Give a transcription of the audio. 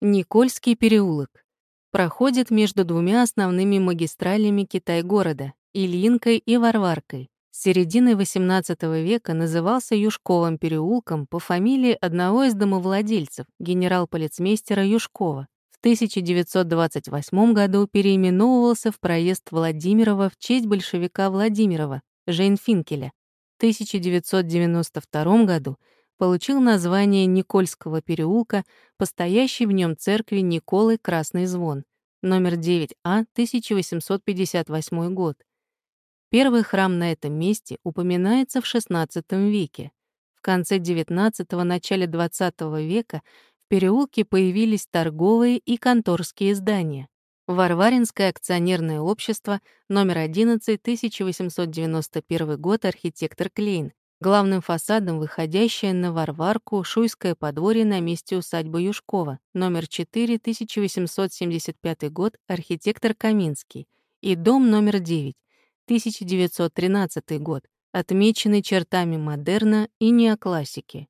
Никольский переулок. Проходит между двумя основными магистралями Китай-города — Ильинкой и Варваркой. С середины XVIII века назывался Юшковым переулком по фамилии одного из домовладельцев, генерал-полицмейстера Юшкова. В 1928 году переименовывался в проезд Владимирова в честь большевика Владимирова, Жейнфинкеля. В 1992 году получил название Никольского переулка по стоящей в нем церкви Николы Красный Звон, номер 9А, 1858 год. Первый храм на этом месте упоминается в XVI веке. В конце XIX – начале XX века в переулке появились торговые и конторские здания. Варваринское акционерное общество, номер 11, 1891 год, архитектор Клейн, Главным фасадом выходящее на Варварку Шуйское подворье на месте усадьбы Юшкова, номер 4, 1875 год, архитектор Каминский, и дом номер 9, 1913 год, отмеченный чертами модерна и неоклассики.